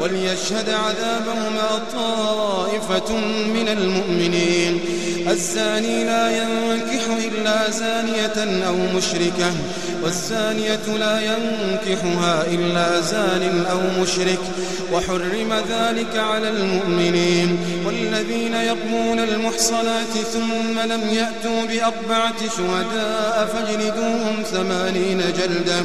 وليشهد عذابهما طائفة من المؤمنين. الزاني لا ينكح إلا زانية أو مشركة والزانية لا ينكحها إلا زان أو مشرك. وحرم ذلك على المؤمنين والذين يقمون المحصنات ثم لم يأتوا بأربعة شهداء فاجلدوهم ثمانين جلدة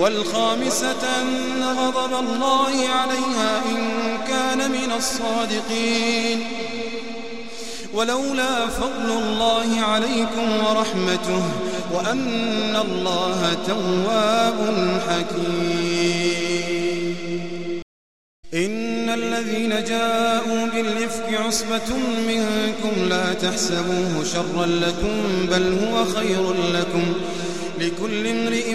والخامسة أن غضب الله عليها إن كان من الصادقين. ولولا فضل الله عليكم ورحمته وأن الله تواب حكيم. إن الذين جاءوا بالإفك عصبة منكم لا تحسبوه شرا لكم بل هو خير لكم. لكل امرئ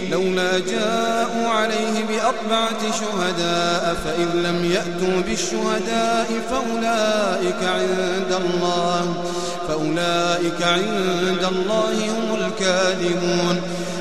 لولا جاءوا عليه بأربعة شهداء فإن لم يأتوا بالشهداء فأولئك عند الله فأولئك عند الله هم الكاذبون.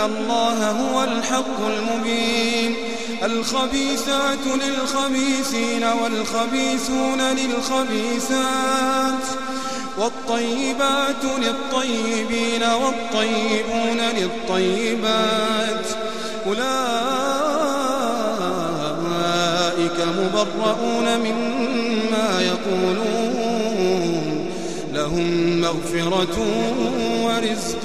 الله هو الحق المبين الخبيثات للخبيثين والخبيثون للخبيثات والطيبات للطيبين والطيبون للطيبات أولئك مبرؤون مما يقولون لهم مغفرة ورزق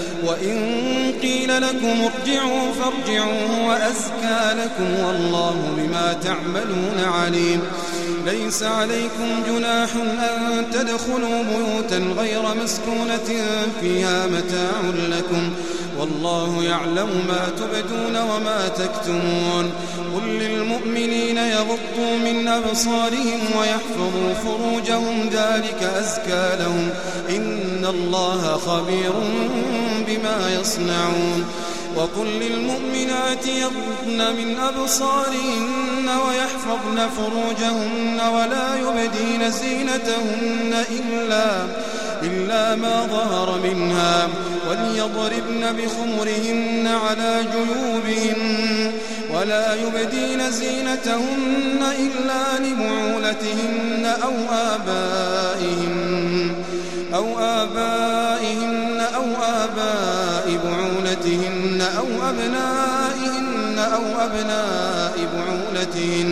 وإن قيل لكم ارجعوا فارجعوا وأزكى لكم والله بما تعملون عليم. ليس عليكم جناح أن تدخلوا بيوتا غير مسكونة فيها متاع لكم. والله يعلم ما تبدون وما تكتمون قل للمؤمنين يغضوا من أبصارهم ويحفظوا فروجهم ذلك أزكى لهم إن الله خبير بما يصنعون وقل للمؤمنات يغضن من أبصارهن ويحفظن فروجهن ولا يبدين زينتهن إلا إلا ما ظهر منها وليضربن بخمرهن على جيوبهن ولا يبدين زينتهن إلا لبعولتهن أو آبائهن أو آبائهن أو آباء بعولتهن أو أبنائهن أو أبناء بعولتهن.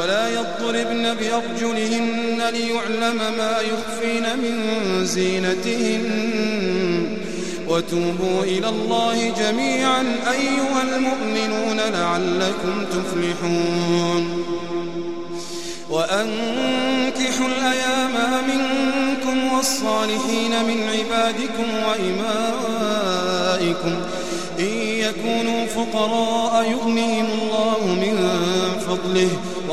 ولا يضربن بأرجلهن ليعلم ما يخفين من زينتهن. وتوبوا إلى الله جميعا أيها المؤمنون لعلكم تفلحون. وأنكحوا الأيام منكم والصالحين من عبادكم وإمائكم. إن يكونوا فقراء يغنيهم الله من فضله.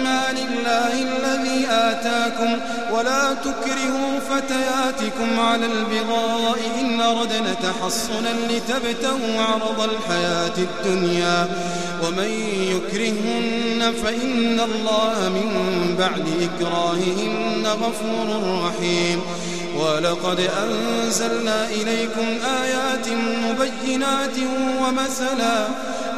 مال الله الذي آتاكم ولا تكرهوا فتياتكم على البغاء إن أردنا تحصنا لتبتغوا عرض الحياة الدنيا ومن يكرهن فإن الله من بعد إكراههن غفور رحيم ولقد أنزلنا إليكم آيات مبينات ومثلا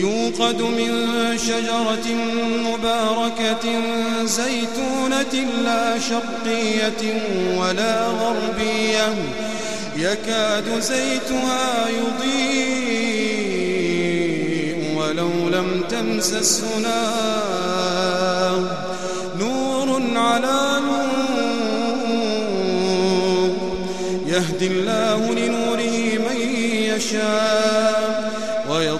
يوقد من شجرة مباركة زيتونة لا شرقية ولا غربية. يكاد زيتها يضيء ولو لم تمسسه نار نور على نور يهدي الله لنوره من يشاء.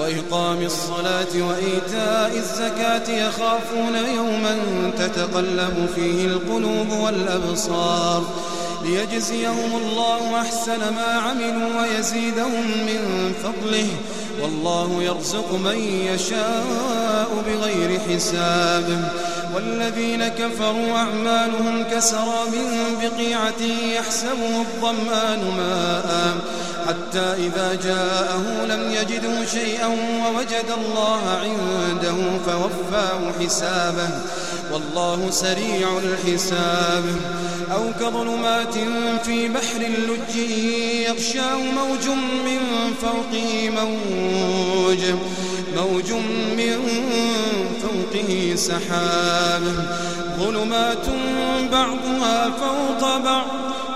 وإقام الصلاة وإيتاء الزكاة يخافون يوما تتقلب فيه القلوب والأبصار ليجزيهم الله أحسن ما عملوا ويزيدهم من فضله والله يرزق من يشاء بغير حساب والذين كفروا أعمالهم كسراب بقيعة يحسبه الظمآن ماءً حتى إذا جاءه لم يجده شيئا ووجد الله عنده فوفاه حسابه. والله سريع الحساب. أو كظلمات في بحر اللج يغشاه موج من فوقه موج موج من فوقه سحاب. ظلمات بعضها فوق بعض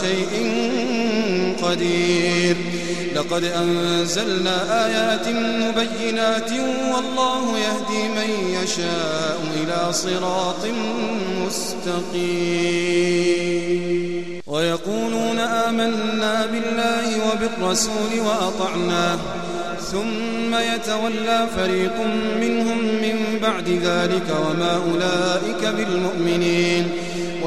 شيء قدير. لقد أنزلنا آيات مبينات والله يهدي من يشاء إلى صراط مستقيم. ويقولون آمنا بالله وبالرسول وأطعنا. ثم يتولى فريق منهم من بعد ذلك وما أولئك بالمؤمنين.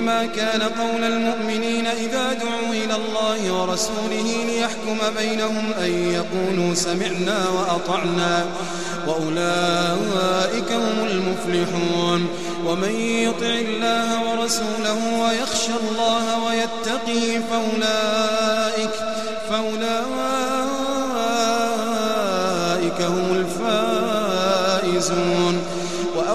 إنما كان قول المؤمنين إذا دعوا إلى الله ورسوله ليحكم بينهم أن يقولوا سمعنا وأطعنا وأولئك هم المفلحون ومن يطع الله ورسوله ويخشى الله ويتقه فأولئك فأولئك هم الفائزون.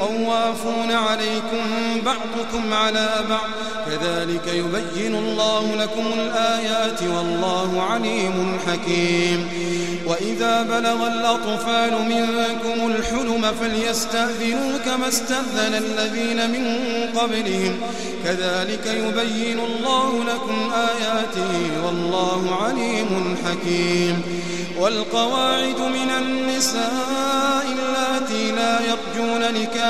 طوافون عليكم بعضكم على بعض. كذلك يبين الله لكم الآيات والله عليم حكيم. وإذا بلغ الأطفال منكم الحلم فليستأذنوا كما استأذن الذين من قبلهم. كذلك يبين الله لكم آياته والله عليم حكيم. والقواعد من النساء اللاتي لا يرجون نكاحا